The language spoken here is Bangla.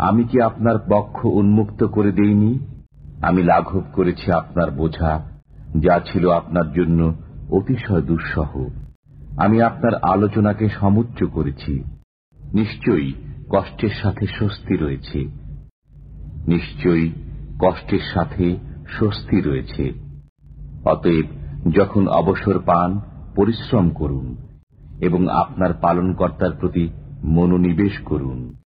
আমি কি আপনার পক্ষ উন্মুক্ত করে দেইনি? আমি লাঘব করেছি আপনার বোঝা, যা ছিল আপনার জন্য অতিশয় দুঃসহ। আমি আপনার আলোচনাকে সমুচ্চ করেছি। নিশ্চয়ই কষ্টের সাথে স্বস্তি রয়েছে। নিশ্চয়ই কষ্টের সাথে স্বস্তি রয়েছে। অতএব যখন অবসর পান, পরিশ্রম করুন এবং আপনার পালনকর্তার প্রতি মনোনিবেশ করুন।